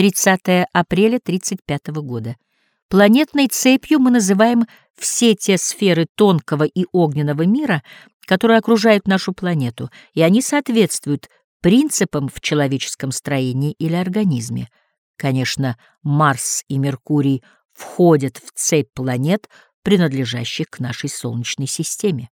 30 апреля 35 года. Планетной цепью мы называем все те сферы тонкого и огненного мира, которые окружают нашу планету, и они соответствуют принципам в человеческом строении или организме. Конечно, Марс и Меркурий входят в цепь планет, принадлежащих к нашей Солнечной системе.